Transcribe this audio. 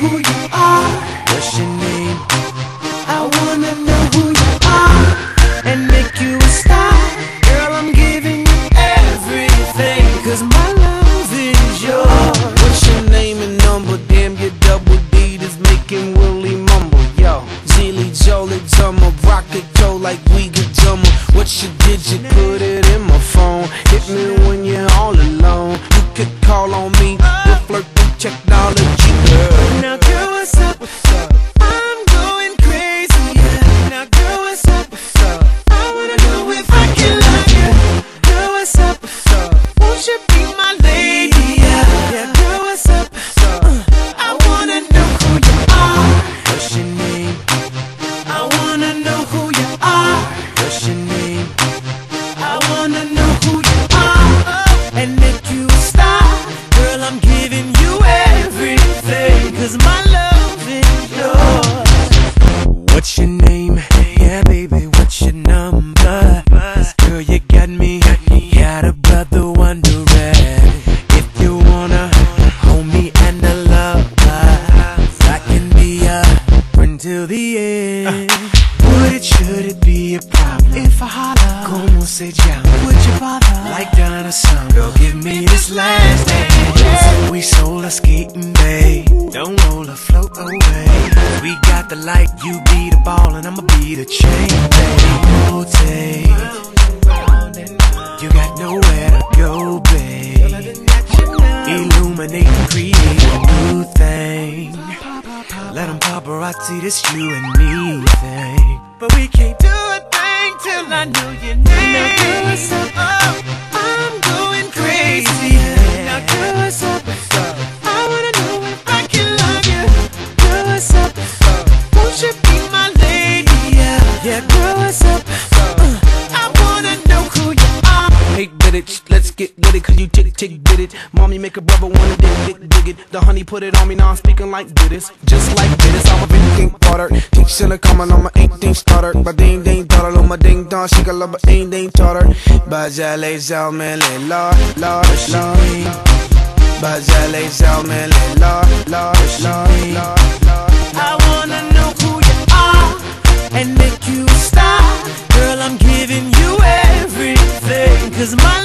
who you are. What's your name? I wanna know who you are and make you a star. Girl, I'm giving you everything, cause my love is yours. What's your name and number? Damn, your double deed is making Willie mumble, yo. Zilly Jolly Jummer, rocket toe like we get jummer. What's your digit? Put it in my phone. Hit me when you're all alone. You could call on me, we'll flirt, we check what's your number? girl, you got me. Got a brother wondering if you wanna hold me and a lover. I can be a friend till the end. Would it, should it be a problem if I holler? Como se llama? Would you bother? Like Donna Summer, girl, give me this last dance. We soul skating got the light, you be the ball, and I'ma be the chain. Babe, rotate. You got nowhere to go, babe. Illuminate and create a new thing. Let 'em paparazzi this you and me thing. But we can't do a thing till I know your name. Mommy make a brother wanna dig dig dig it. The honey put it on me, now I'm speaking like this. Just like this, I'm a big king water. Think she'll coming on my 18 starter. But ding ding daughter, lo my ding dong, she got love, but ain't ding daughter. Bajale zao man, le la la la. Bajale zao man, le la la la. I wanna know who you are and make you stop. Girl, I'm giving you everything. Cause my